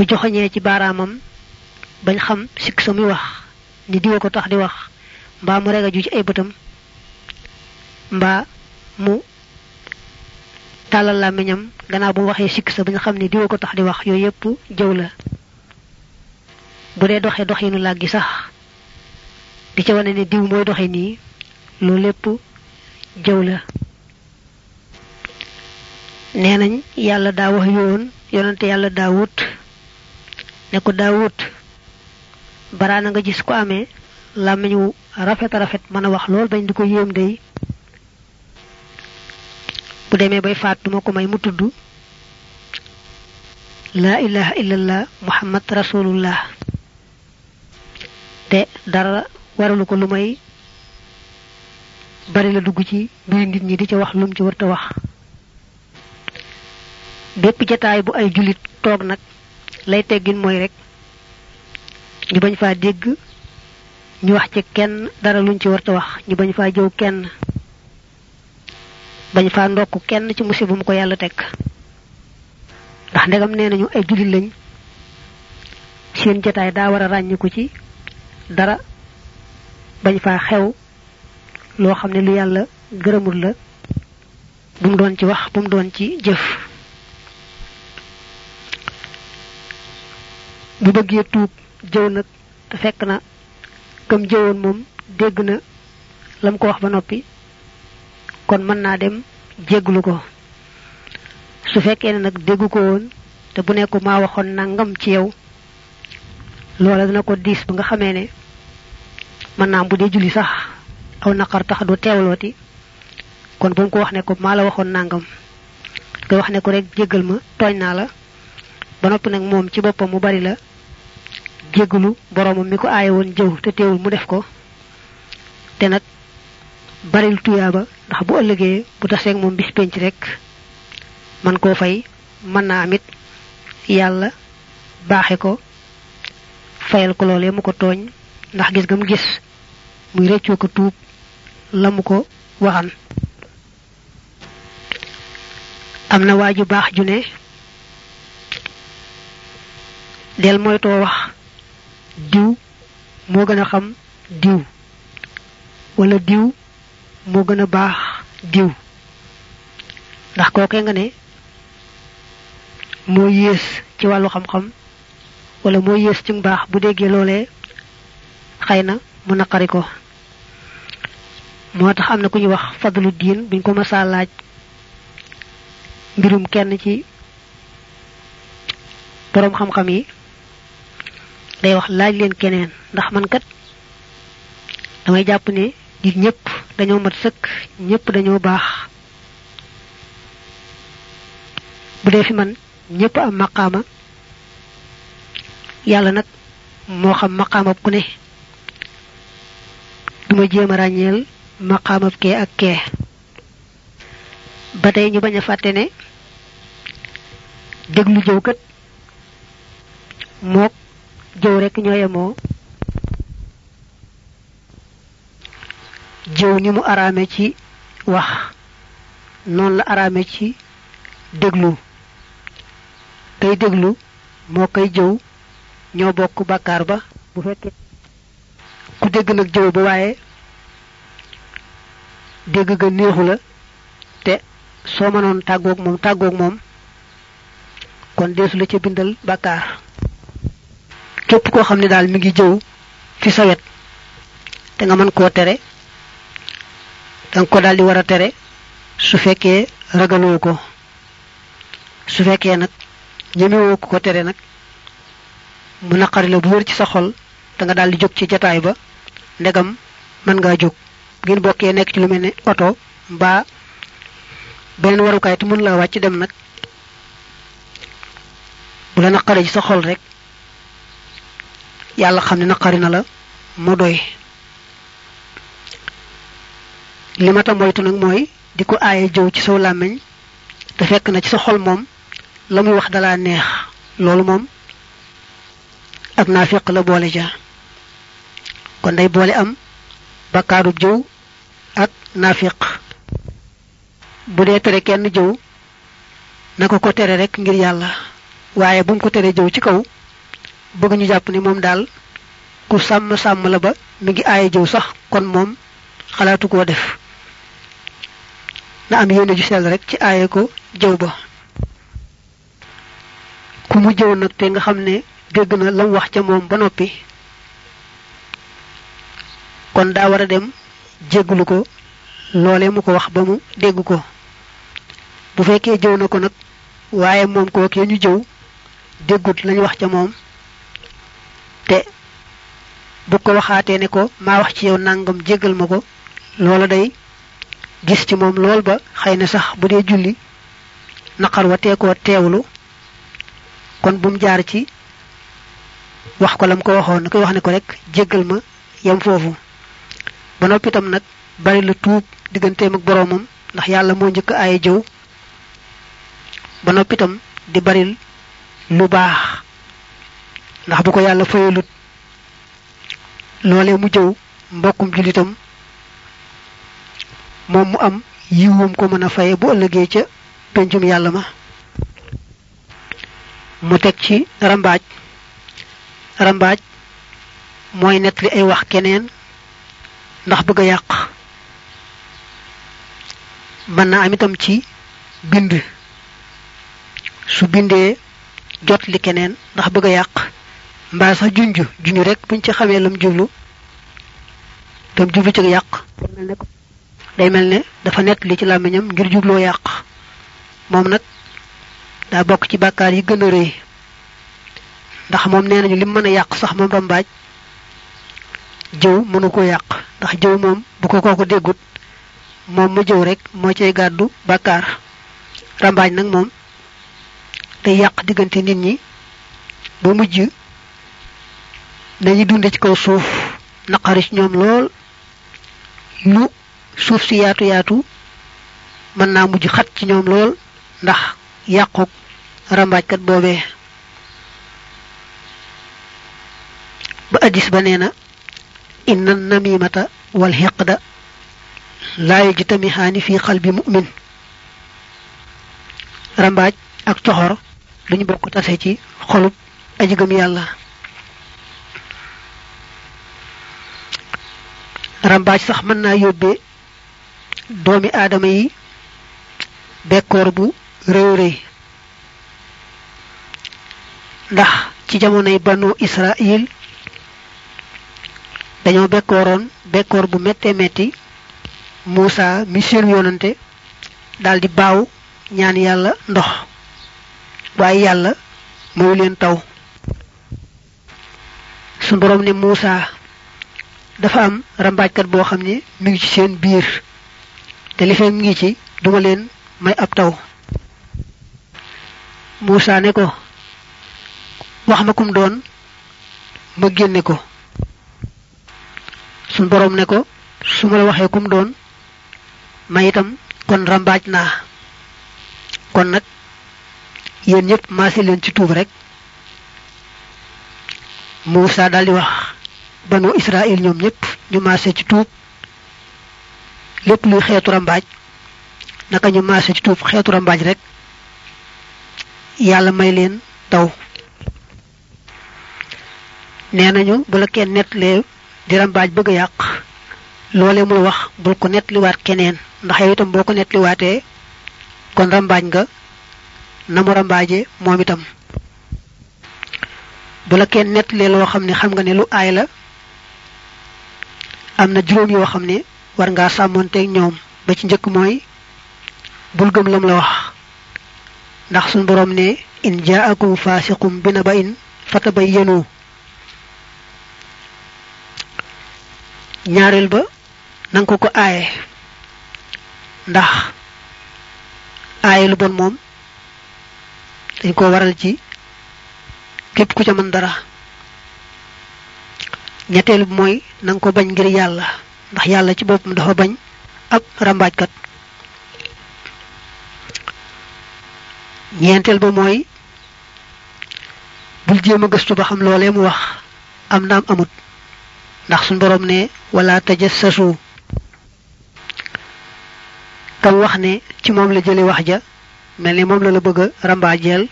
bu joxoñee ci baaraamam bañ xam sik muy wax ni diwa ko tax di wax mbaa mu rega ju ci ay bëtam mbaa mu tàllal làmmiñam gannaaw bu waxee sik sa bañ xam ni diwa ko tax di wax yooyu yépp jëw la. Bu dee doxee doxinu làggi sax di ca wane ne diw mooy doxe nii loolu lépp jëw la. Wax yoon yonante yàlla daawut ne ko daawut baraana nga gis ko amee làmmiñ wu rafet rafet mën a wax lool bañ di ko yéem bu demee bay faat ko may mu tudd. Laa ilaha illallah muhammad rasulullah. Te dara waralu ko lu may bari la dugg ci nit ñi di ca wax lum ci wërta wax. Bépp jataay bu ay julit toog nag lay teggin mooy rek ñu bañ faa dégg ñu wax ci kenn dara luñ ci warta wax ñu bañ faa jëw kenn bañ faa ndokk kenn ci musiba mu ko yàlla teg. Ndax ndegam nee nañu ay jullit lañ seen jataay daa war a ràññiku ci dara bañ faa xew loo xam ne lu yàlla gërëmul la bu mu doon ci wax bu doon ci jëf. Bu bëggee tuub jëw nag fekk na kam jëwoon moom dégg na lam ko wax ba noppi kon mën naa dem jégglu ko. Su fekkee ne nag déggu ko woon te bu nekku maa waxoon nangam ci yow loola dina ko diis ba nga xamee ne mën bu dee julli sax aw naqar tax du teewlooti. Kon bu mu ko wax ne ko maa la waxoon nangam koy wax ne ko rek jéggal ma tooñ naa la ba noppi nag moom ci boppam mu bari la jéggalu boromam mi ko aaye woon jëw te teewul mu def ko. te nag baril tuyaaba ndax bu ëllëgee bu taseeg moom bis penc rek man koo fay mën naa amit yàlla baaxe ko fayal ko loolee mu ko tooñ ndax gis nga mu gis muy rëccoo ko tuub la mu ko waxan. Am na waaju baax ju ne del moytoo wax diw moo gën a xam diw. wala diw moo gën a baax diw. ndax kookee nga ne moo yées ci wàllu xam-xam wala moo yées ci mbaax bu déggee loolee xëy na mu naqari ko. moo tax am na ku ñuy wax fadlu diin buñ ko mësaa laaj mbirum kenn ci boroom xam-xam yi day wax laaj leen keneen. Ndax man kat damay jàpp ne nit ñëpp dañoo mat sëkk ñëpp dañoo baax. Bu dee fi man ñëpp am maqaama. Yàlla nag moo xam maqaamab ku ne. Duma jéem a ràññeel maqaamab kee ak kee. Ba ñu bañ a fàtte ne déglu jëw kat jëw rekk ñoo yemoo jëw ni mu araame ci wax noonu la araame ci déglu kay déglu moo koy jëw ñoo bokk bàkkaar ba bu fekkee ku dégg nag jëw ba waaye dégg ga neexu la te soo mënoon tàggoog moom tàggoog moom kon deesu la ca bindal bàkkaar képp koo xam ne daal mi ngi jëw fi sa wet te nga mën koo tere danga ko daal di war a tere su fekkee ragaloo ko. Su fekkee nag ñemewoo ko tere nag mu naqari la bu wër ci sa xol da nga daal di jóg ci jataay ba ndegam mën ngaa jóg. Ngeen bokkee nekk ci lu mel ne oto mbaa beneen warukaay te mën laa wàcc dem nag. Bu la naqari ci sa xol rek yàlla xam ne naqari na la mu doy. Li ma ta moytu nag mooy di ko aaye jëw ci saw làmmiñ te fekk na ci sa xol moom la muy wax dalaa neex. Loolu moom ak naafiq la boole ja. Kon day boole am bakkaarub jëw ak naafiq bu dee tere kenn jëw na ko ko tere rek ngir yàlla. Waaye bu mu ko tere jëw ci kaw bëgg ñu jàpp ni moom daal ku sàmm sàmm la ba mi ngi aaye jëw sax kon moom xalaatu koo def. na am yéene ju sell rek ci aaye ko jëw ba. ku mu jëw nag te nga xam ne dégg na lam wax ca moom ba noppi. kon daa war a dem jégglu ko loolee mu ko wax ba mu dégg ko. bu fekkee jëw na ko nag waaye moom kookee ñu jëw déggut lañu wax ca moom. Te bu ko waxaatee ne ko maa wax ci yow nangam jéggal ma ko. Loola day gis ci moom lool ba xëy na sax bu dee julli naqar wa tee koo teewlu. Kon bu jaar ci wax ko lam ko waxoon na koy wax ne ko rek jéggal ma yem foofu. Ba noppi itam nag bari la tuub digganteem ak boroomam ndax yàlla moo njëkk ay jëw. Ba noppi itam di bari lu baax. Ndax bu ko yàlla fayalut loolee mu jëw mbokkum jullitam moom mu am yiwum ko mën a faye bu ëllëgee ca pencum yàlla ma. Mu teg ci rambaaj. Rambaaj mooy nettali ay wax keneen ndax bëgg a yàq. Mën na am itam ci bind. Su bindee jot li keneen ndax bëgg a yàq. Mbaa sax junj junj rek buñ ci xamee lam jublu tam jublu ci yàq. Day mel ne dafa nett li ci làmmiñam ngir jubloo yàq. Moom nag daa bokk ci bàkkaar yi gën a rëy. Ndax moom nee nañu lim mën a yàq sax moom rambaaj jëw mënu ko yàq. Ndax jëw moom bu ko kooku déggut moom mu jëw rek rambaaj nag moom day yàq diggante nit ñi ba mujj dañuy dunde ci kaw suuf naqari ci ñoom lool lu suuf si yaatu yaatu mën naa mujj xat ci ñoom lool ndax yàquk rambaajkat boobee ba addis ba nee na inna namimata wal hiqda laa yajtamihaani fi qalbi mu'min rambaaj ak coxor duñu bokk tase ci xolub aji gëm yàlla rambaaj sax mën naa yóbbee doomi aadama yi bekkoor bu réew réy ndax ci jamonoy banu israil dañoo bekkooroon bekkoor bu méttee metti Muusa mi seen yonante daldi baaw ñaan yàlla ndox. waaye yàlla mayu leen taw. Su borom ne Muusa dafa am rambaajkat boo xam ne mi ngi ci seen biir. Te li fee mi ngi ci duma leen may ab taw. Muusa ne ko wax ma kum doon ma génne ko. Suñ boroom ne ko su ma la waxee kum doon ma itam kon rambaaj naa. Kon nag yéen ñëpp maase leen ci tuub rek. Muusa daldi wax banu Israël ñoom ñëpp ñu maase ci tuub. Lépp luy xeetu rambaaj naka ñu maase ci tuub xeetu rambaaj rek yàlla may leen taw nee nañu bu la kenn nettalee di rambaaj bëgg yàq loolee muy wax bul ko nettaliwaat keneen ndax yow itam boo ko nettaliwaatee kon rambaaj nga na mu rambaaje moom itam. Bu la kenn loo xam ne xam nga ne lu aay la am na juróom yoo xam ne war ngaa sàmmonteeg ñoom ba ci njëkk mooy bul gëm lam la wax. Ndax suñ boroom ne in jaakum faasiqum bi na ba in fatabayyanu. Ñaareel ba nanga ko ko aaye. Ndax aaye lu bon moom dañ ko waral ci képp ku ca mën dara ñetteel bi mooy nanga ko bañ ngir yàlla. ndax yàlla ci boppam dafa bañ ab rambaajkat ñeenteel ba mooy bul jéem a gëstu ba xam loolee mu wax. am naam amut. ndax suñ boroom ne wala tajassasu. kam wax ne ci moom la jële wax ja mel ni moom la la bëgg a rambaajeel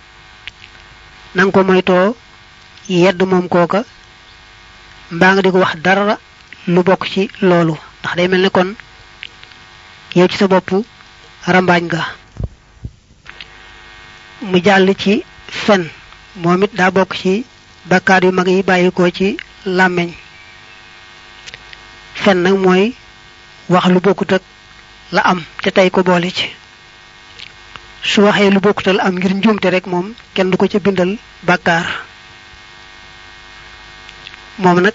ko moytoo yedd moom kooka mbaa nga di ko wax dara lu bokk ci loolu. Ndax day mel kon yow ci sa bopp rambaañ nga. Mu jàll ci fen. Moom it daa bokk ci bakkaar yu mag yi ci làmmeñ fen nag mooy wax lu bokkut ak la am te tey ko boole ci. Su waxee lu bokkut la am ngir njuumte rek kenn bindal bàkkaar moom nag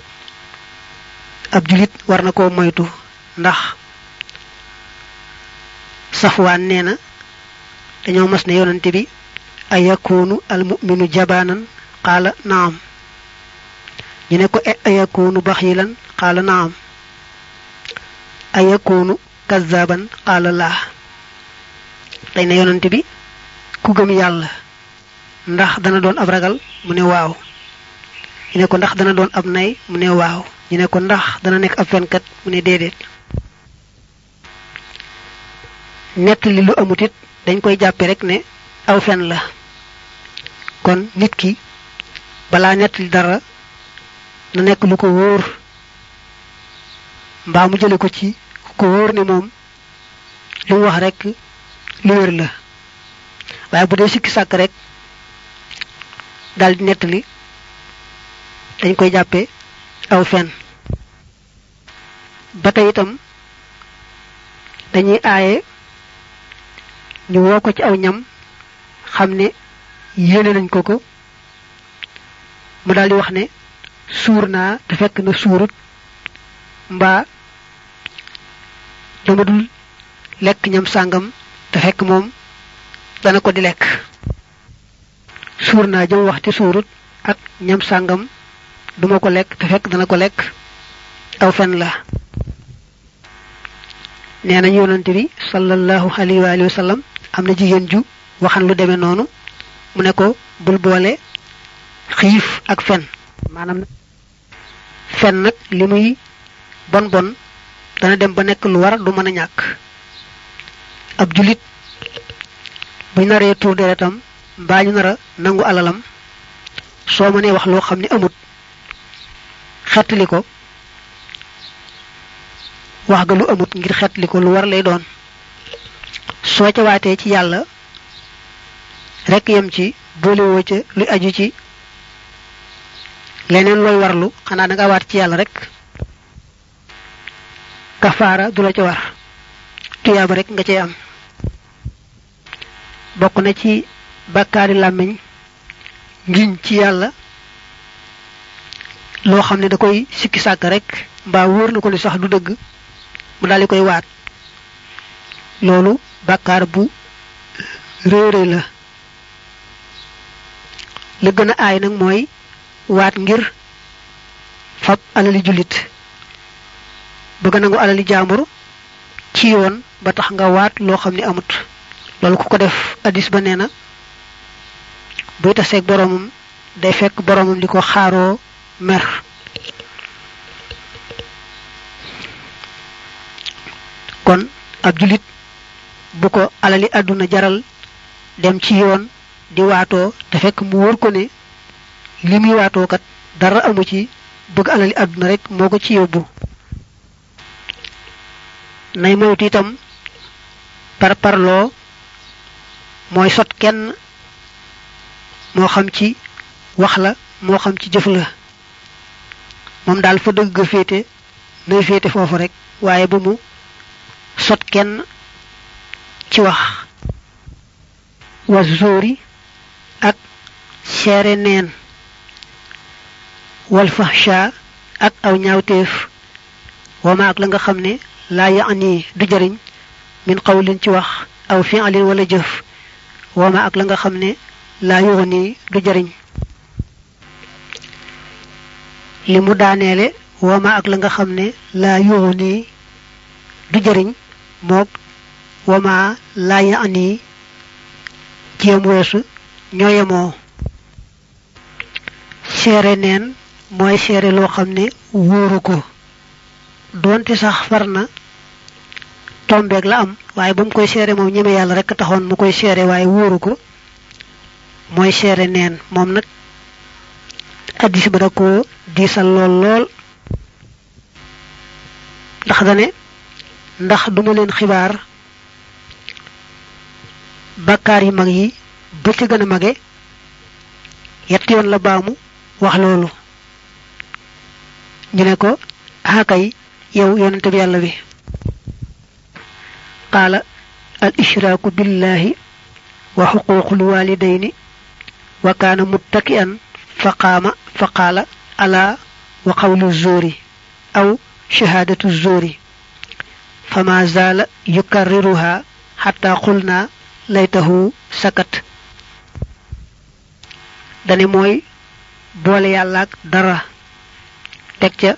ab julit war na koo moytu ndax safwaan nee na dañoo mas ne yonante bi ayakunu almuminu jabaanan qaala naam. Ñu ne ko ayakunu baxilan qaala naam. Ayakunu kazaban qaala laa. Dañ ne yonante bi ku gëm yàlla ndax dana doon ab ragal? Mu ne waaw ñu ne ko ndax dana doon ab nay? Mu ne waaw. Ñu ne ko ndax dana nekk ab fenkat? Mu ne déedéet. Nettali lu amut it dañ koy jàppe rek ne aw fen la. Kon nit ki balaa nettali dara na nekk lu ko wóor. Mbaa mu jële ko ci ko wóor ne moom lu wax rek lu wér la. Waaye bu dee sikki sàkk rek daldi nett li dañ koy jàppe aw fen ba tey itam dañuy aaye ñu woo ko ci aw ñam xam ne yéene nañ ko ko. Mu daldi wax ne suur naa te fekk na suurut mbaa dama lekk ñam sàngam te fekk moom dana ko di lekk. Suur naa jëm wax ci suurut ak ñam sàngam duma ko lekk te fekk dana ko lekk. Aw fen la. Nee nañ yonante bi sallallahu alayhi wa alihi wa sallam am na jigéen ju waxan lu demee noonu mu ne ko bul boole xiif ak fen. Maanaam fen nag li muy bon bon dana dem ba nekk lu war du mën a ñàkk. Ab julit bu naree tuur deretam nara nangu alalam soo mënee wax loo xam ne amut xettali ko wax ga lu amut ngir xettali ko lu war lay doon. Soo ca waatee ci yàlla rekk yem ci boolewoo ca luy aju ci leneen looy warlu xanaa da nga waat ci yàlla rek kafaara du la ca war tuyaaba rek nga cay am. Bokk na ci bàkkaari làmmiñ ngiñ ci yàlla loo xam ne da koy sikki sàkk rek mbaa wóor na ko li sax du dëgg mu daldi koy waat. Bu réere la. Li gën a aay nag mooy waat ngir fab alali jullit. Bëgg nangu alali jaambur ci yoon ba tax nga waat ne amut. Loolu ku ko def addis ba nee na buy day fekk boromam di mer. Kon ab julit bu ko alali àdduna jaral dem ci yoon di waatoo te fekk mu wóor ko ne li muy waatoo kat dara amu ci bëgg alali àdduna rek moo ko ci yóbbu. Nay moytu itam par parloo mooy sot kenn moo xam ci wax la moo xam ci jëf la. Moom daal fa dëgg ga féete nay féete foofu rek waaye ba mu sot kenn ci wax was zóori ak seere neen wal fahsha ak aw ñaawteef wama ak la nga xam ne laa yaani du jariñ min qawlin ci wax aw fi'lin wala jëf wama ak la nga xam ne laa yuxni du jariñ li mu daaneele wama ak la nga xam ne laa yuxni du moog wama laa yaani jéem weesu ñooyemoo seere neen mooy seere loo xam ne doonte sax far na tombeeg la am waaye ba mu koy seere moom ñeme yàlla rek mu koy seere waaye wóoru ko mooy seere neen addis ba da koo diisal lool lool ndax dane ndax duma leen xibaar bakkaar yi mag yi ba ci gën a mage yett yoon la baamu wax loolu ñu ne ko akay yow yonente bi yàlla bi qaala al ishraaku billahi wa xuquuqul walidayni wa kaana muttaki'an فقام فقال ألا وقول الزور أو شهادة الزور؟ فما زال يكررها حتى قلنا ليته سكت. داني موي بول يالاك درا تكتا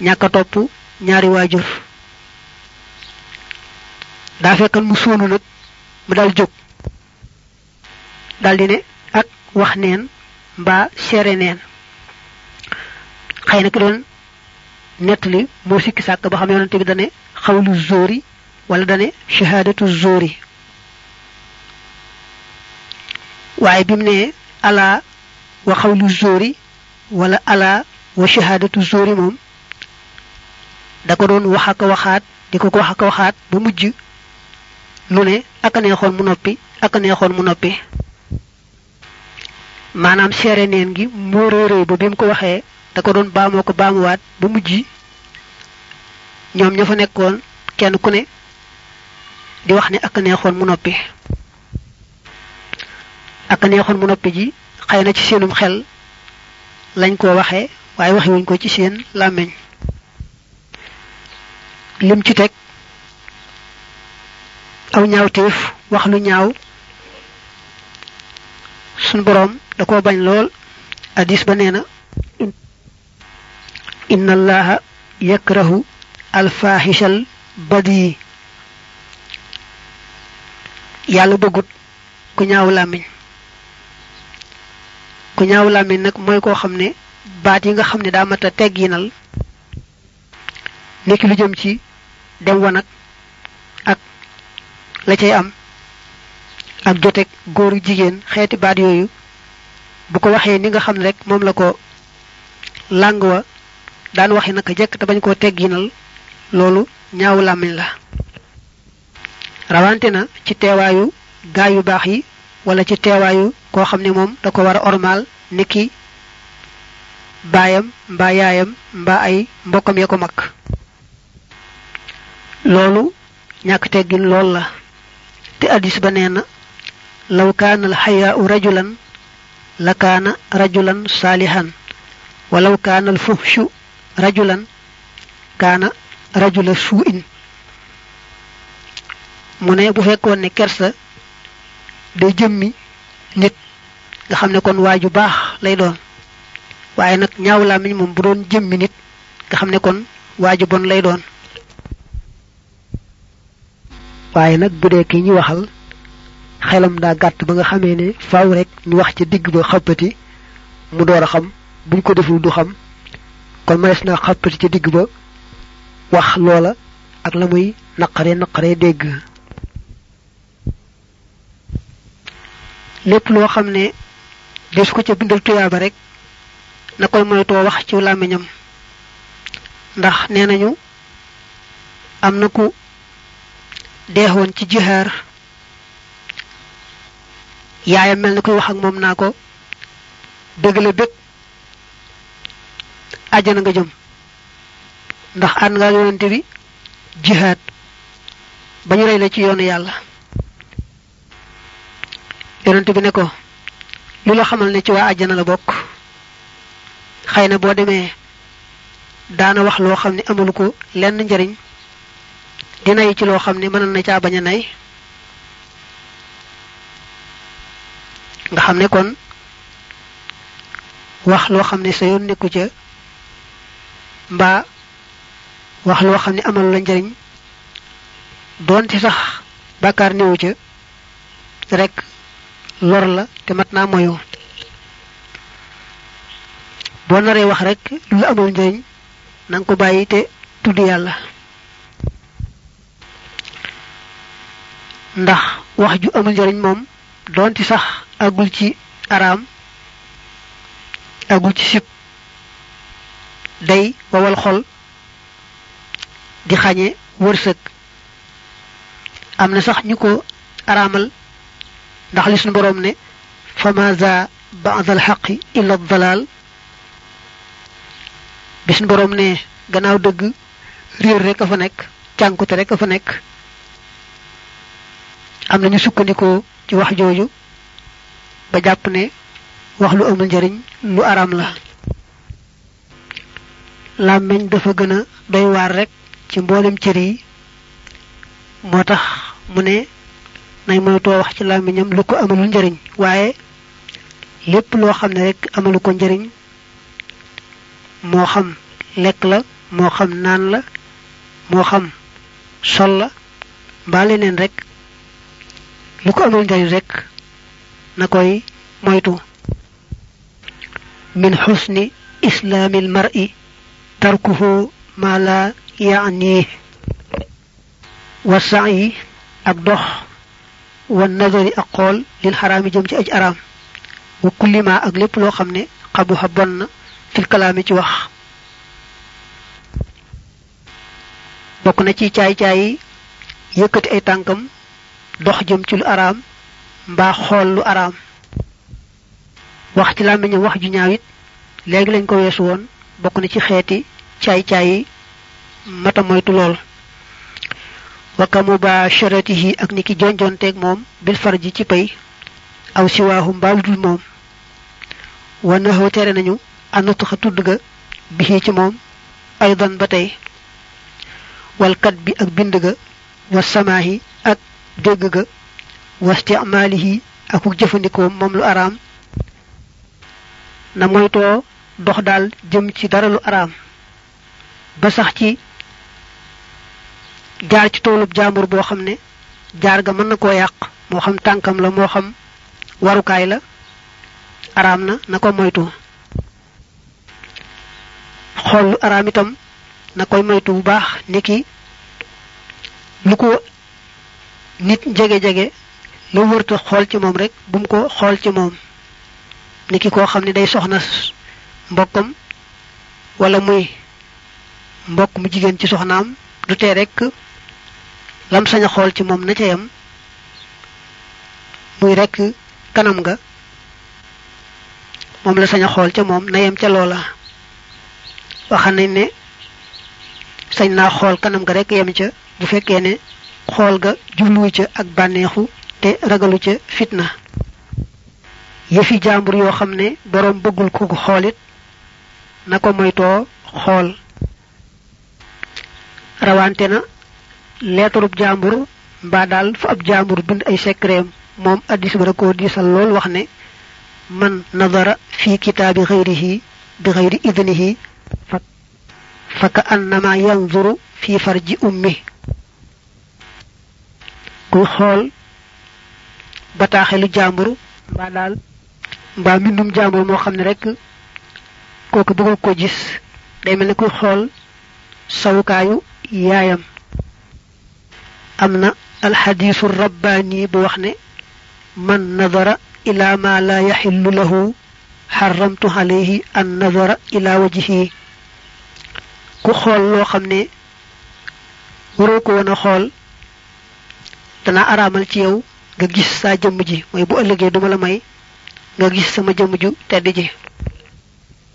نياكا توپو نياري واجور. دا فيكن مسونو نك مدال جوك. دال دي ني اك واخ mbaa seere neen. Xëy na ki doon nettali moo sikki sàkk ba xam yonante bi dane xawlu zóori wala dane shahaadatu zóori waaye bi mu ne alaa wa xawlu zóori wala alaa wa shahaadatu moom da ko doon wax ak waxaat di ko ko wax ak waxaat ba mujj lu ne ak a neexoon mu noppi ak a neexoon mu noppi. Maanaam seere neen gi moo réeréy ba bi mu ko waxee da ko doon baamoo ko baamuwaat ba mujj ñoom ña fa nekkoon kenn ku ne di wax ne ak neexoon mu noppi. Ak neexoon mu noppi ji xëy na ci seenum xel lañ ko waxee waaye wax wuñ ko ci seen làmmiñ. Lim ci teg aw ñaawteef wax lu ñaaw sun boroom da koo bañ lool. Hadis ba nee na inna allaha yakrahu alfaahishal badi yàlla bëggut ku ñaaw làmmiñ. Ku ñaaw làmmiñ nag mooy koo xam ne baat yi nga xam ne daa mat a tegginal nekki lu jëm ci dem wanag ak la cay am. Ak jotek góoru jigéen xeeti baat yooyu bu ko waxee ni nga xam rek moom la ko làng wa daan waxe naka jekk te bañ koo tegginal loolu ñaaw la. Rawante na ci teewaayu gaa yu yi wala ci teewaayu koo xam ne moom da ko war a ormaal niki baayam mbaa yaayam ay mbokkam ya ko mag. Loolu ñàkk teggin lool la. Te addis ba law kaana al xayaau rajulan la kaana rajulan saalihan walaw kaana al fuhshu rajulan kaana rajula suu'in mu ne bu kersa day jëmmi nit nga xam ne kon waaju baax lay doon. Waaye nag ñaaw làmmiñ moom bu doon jëmmi nit nga kon bon lay bu ki waxal xelam daa gàtt ba nga xamee ne faaw rek ñu wax ca digg ba xappati mu door a xam. buñ ko deful du xam. kon mënees naa xappati ca digg ba wax loola ak la muy naqare naqare dégg. lépp loo xam ne ko ca bindal tuyaaba rek na koy moytoo wax ci làmmiñam. ndax nee nañu am na ku deexoon ci jihaar yaayam mel na koy wax ak moom naa ko dëgg la bég àjjana nga jëm. Ndax ànd nga yonente bi jihaad ba ñu rey la ci yoonu yàlla. Yonente bi ne ko lu la xamal ne ci waa àjjana la bokk. Xëy na boo demee daana wax loo xam ne amul ko lenn njariñ. Di nay ci loo xam ne mënoon na caa bañ a nay. Nga xam ne kon wax loo xam ne sa yoon nekku ca mbaa wax loo xam ne amalu la njariñ doonte sax bàkkaar néewu ca rek lor la te mat naa moyu. Boo naree wax rek lu amul njariñ na nga ko bàyyi te tudd yàlla. Ndax wax ju amul njariñ moom doonte sax àggul ci araam agul ci sib day wawal xol di xañe wërsëg. Am na sax ñu ko araamal ndax li suñu boroom ne fama za ba'da al-haqqi illa ad-dalal bi suñu boroom ne gannaaw dëgg réer rek a fa nekk cànkute rek a fa nekk. Am na ñu sukkandikoo ci wax jooju ba jàpp ne wax lu amul njariñ lu araam la. Làmmiñ dafa gën a doy waar rek ci mboolem cër yi. Moo mu ne nay moytoo wax ci làmmiñam lu ko amalul njariñ waaye lépp loo xam ne rek amalu ko njariñ moo xam lekk la moo xam naan la moo xam sol la leneen rek lu ko amal njariñ rek نكوي مويتو من حسن اسلام المرء تركه ما لا يعنيه والسعي الضح والنظر أقول للحرام جمج اج وكل ما اغلب لو خمني قبو حبن في الكلام تي وخ بوكنا تي تشاي تشاي يكت اي تانكم دوخ جيم تي mbaa xool lu araam. wax ci làmmiñam wax ju ñaaw léegi lañ ko weesu woon bokk na ci xeeti caay-caay yi mata moytu lool. Waka mubasharatihi ak niki jonjonteeg moom bil farji ci pay aw siwaahu mbaalu dul moom. Wa tere nañu anatuxa tudd ga bi ci moom aydan ba tey. Walkat bi ak bind ga wa samaahi ak dégg ga wa istimaalihi ak jëfandikoo moom lu araam. Na moytoo dox daal jëm ci dara lu araam. Ba sax ci jaar ci toolub jaambur boo xam ne jaar ga mën na koo yàq. Moo xam tànkam la moo xam warukaay la araam na na ko moytu. Xool lu araam itam na koy moytu bu baax. Niki lu ko nit jege-jege la wërta xool ci moom rek bu mu ko xool ci moom niki koo xam ne day soxna mbokkam wala muy mbokk mu jigéen ci soxnaam du tee rek lam sañ a xool ci moom na ca yam muy rek kanam nga moom la sañ a xool ca moom na yem ca loola. Waxam nañ ne sañ naa xool kanam nga rek yem ca bu fekkee ne xool ga ca ak bànneexu te ragalu ca fitna yëfi jàmbur yoo xam ne boroom bëggul ku ko xoolit na ko moytoo xool rawante na leetarub jàmbur mbaa daal fu ab jàmbur bind ay secret moom addis ba koo diisal lool wax ne man nadara fi kitaabi xayrihi bi xayri idnihi fa ka annama yanzuru fi farji ummi kuy xool bataaxelu jàmbur mbaa daal mbaa mbindum jàmbur moo xam ne rek kooku bëggul ko gis day mel ne kuy xool sawukaayu yaayam am na alxadiisu rabbaani bu wax ne man nadara ila ma la yaxillu lahu xaramtu alayhi an nadara ila wajhihi ku xool loo xam ne waroo ko woon a xool dana araamal ci yow nga gis saa jëmm ji. Mooy bu ëllëgee duma la may nga gis sama jëmm ju tedd ji.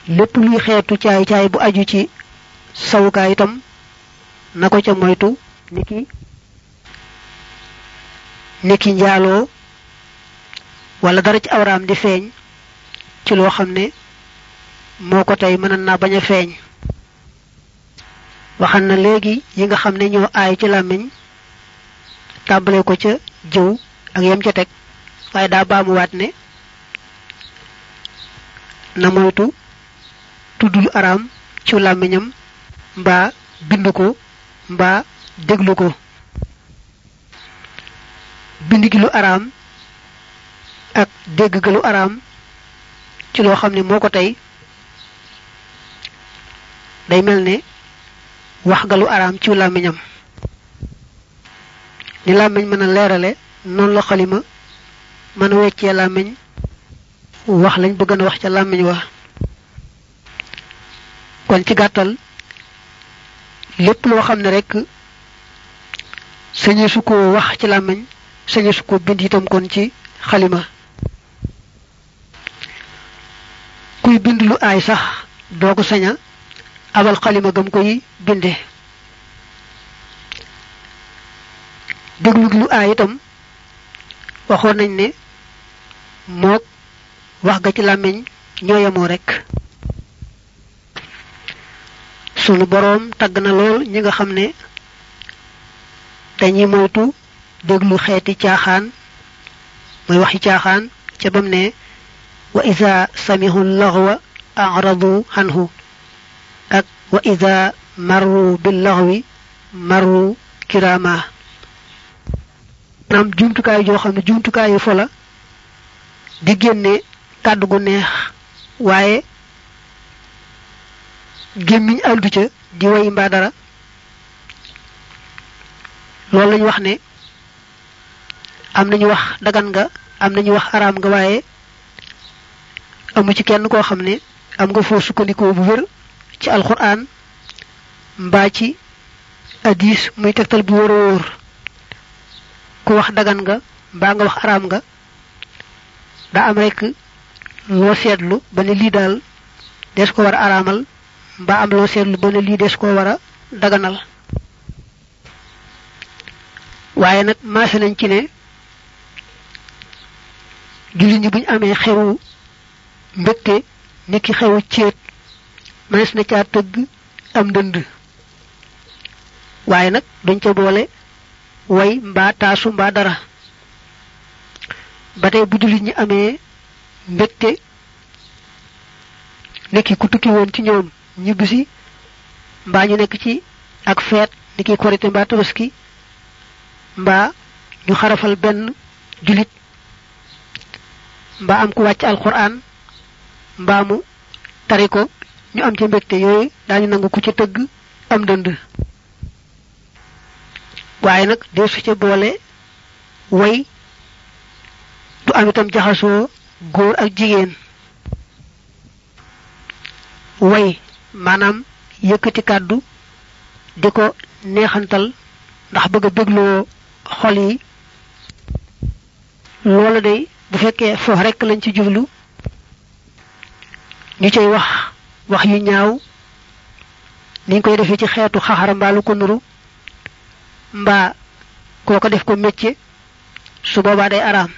Lépp luy xeetu caay caay bu aju ci sawukaay itam na ko ca moytu. Niki niki njaaloo wala dara ci awraam di feeñ ci loo xam ne moo ko tey mën naa bañ a feeñ. Waxan na léegi yi nga xam ne ñoo aay ci làmmiñ tàmbale ko ca jëw ak yem ca teg. Waaye daa baamuwaat ne na moytu tudd lu araam ci làmmiñam mbaa bind ko mbaa déglu ko. Lu ak dégg ga lu ci loo xam ne tey day mel ne wax ga lu araam ci làmmiñam. Ni làmmiñ mën a leerale noonu la xalima mën a weccee làmmiñ wax lañ bëgg na wax ca làmmiñ wa. Kon ci gàttal lépp loo xam ne rek sañe su ko wax ci làmmiñ sañe su ko bind itam kon ci xalima. Kuy bind lu aay sax doo ko abal xalima gam koy binde. Déglu lu aay itam waxoon nañ ne mook wax ga ci làmmiñ ñoo yemoo rek sunu boroom tagg na lool ñi nga xam ne dañuy moytu déglu xeeti caaxaan mooy waxi caaxaan ca bam ne wa ida samihu laghwa a'radu anhu ak wa ida marru bil laghwi marru kirama nam jumtukaay joo xam ne jumtukaay yu fola di génne kàddu gu neex waaye gémmiñ àndu ca di way mbaa dara. Lañu wax ne am nañu wax dagan nga am nañu wax araam nga waaye amu ci kenn koo xam ne am nga foo sukkandikoo bu wér ci alquran mbaa ci hadis muy tegtal bu ku wax dagan nga mbaa nga wax araam nga daa am rek loo seetlu ba ne lii daal des ko war a araamal mbaa am loo seetlu ba ne lii des koo war a daganal. Waaye nag maase nañ ci ne jullit ñi buñ amee xewu mbégte niki xewu céet mënees na caa tëgg am ndënd waaye nag duñ ca boole way mbaa taasu mbaa dara. Ba tey bu jullit ñi amee mbégte niki ku tukki woon ci ñoom ñibbisi mbaa ñu nekk ci ak feet niki korite mbaa tabaski mbaa ñu xarafal benn jullit mbaa am ku wàcc alquran mbaa mu tari ko ñu am ci mbégte yooyu daañu nangu ku ci tëgg am dënd. Waaye nag dee su ca boole way du am itam jaxasoo góor ak jigéen. Way maanaam yëkkati kàddu di ko neexantal ndax bëgg a bégloo xol yi. Loola day bu fekkee foofu rekk lañ ci jublu ñu cay wax wax yu ñaaw niñ koy defee ci xeetu xaxara mbaa ko nuru. Mbaa kooko def ko métier su boobaa day araam.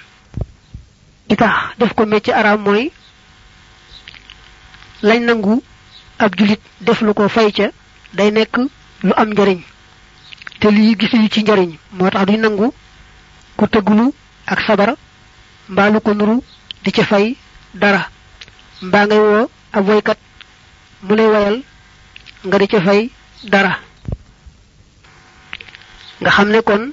Li tax def ko métier araam mooy lañ nangu ab julit def lu ko fay ca day nekk lu am njariñ. Te lii gisuñu ci njariñ moo tax nangu ku tëggulu ak sabar mbaa lu ko nuru di ca fay dara. Mbaa ngay woo ab woykat mu lay wayal nga di fay dara nga xam ne kon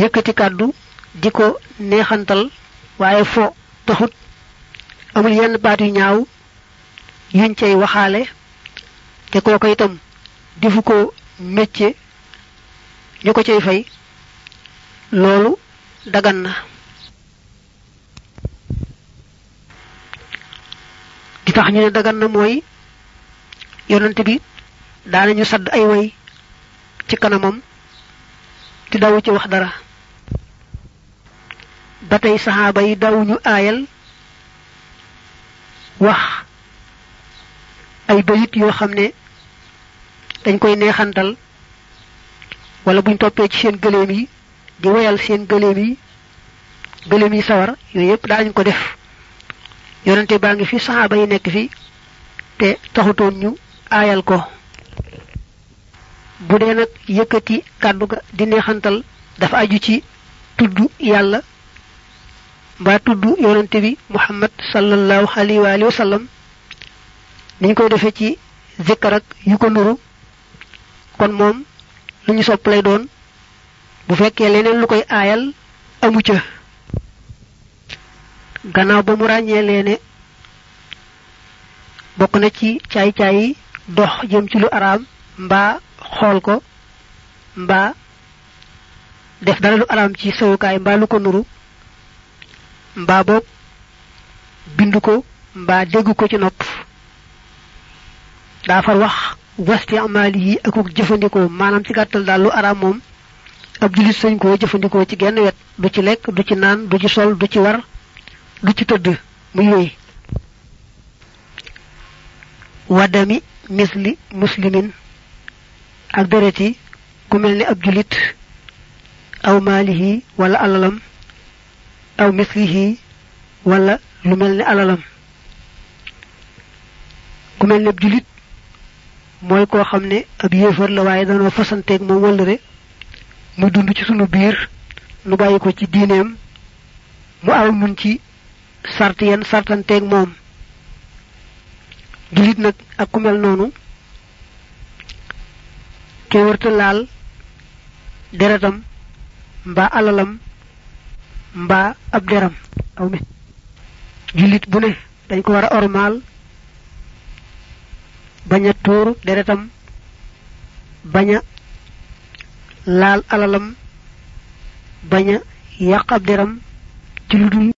yëkkati kàddu di ko neexantal waaye fo taxut amul yenn baat yu ñaaw yuñ cay waxaale te kooko itam defu ko métier ñu ko cay fay loolu dagan na. Di tax ñu ne dagan na mooy yonante bi daanañu sadd ay way ci kanamam te dawu ci wax dara ba tey saxaaba yi dawuñu aayal wax ay bayit yoo xam ne dañ koy neexantal wala buñ toppee ci seen gëléem yi di woyal seen gëléem yi gëléem yi sawar yooyu yépp daañu ko def yonente baa ngi fi saxaaba yi nekk fi te taxutoon ñu aayal ko bu dee nag yëkkati kàddu ga di neexantal dafa aju ci tudd yàlla mbaa tudd yonente bi muhammad sallallahu alayhi wa alihi wa sallam. Niñ koy defee ci zikkar ak yu ko nuru. Kon moom lu ñu sopp lay doon. Bu fekkee leneen lu koy aayal amu ca. Gannaaw ba mu ràññee leene bokk na ci dox jëm ci lu araam mbaa xool ko mbaa def dara lu araam ci sowukaay mbaa lu ko nuru mbaa boog bind ko mbaa dégg ko ci nopp daa far wax wasti amaali yi akuk jëfandikoo maanaam ci gàttal daal lu araam moom ab jullit sañ koo jëfandikoo ci genn wet du ci lekk du ci naan du ci sol du ci war du ci tëdd muy wéy. Waddami misli muslimin. Ak dereti ku mel ni ab julit aw maalihi wala alalam aw mislihi wala lu mel ni alalam ku mel ni ab julit mooy koo xam ne ab yéefar la waaye danoo fasanteeg moom wëllëre mu dund ci sunu biir nu bàyyi ko ci diineem mu aw nun ci sart yenn sartanteeg moom julit nag ak ku mel noonu ke wërta laal deretam mbaa alalam mbaa ab deram aw mi julit bu ne dañ ko war a ormaal bañ a tuur deretam laal alalam bañ a yàq ab deram ci lu